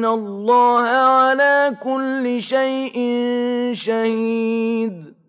إِنَّ اللَّهَ عَلَىٰ كُلِّ شَيْءٍ شَهِيدٌ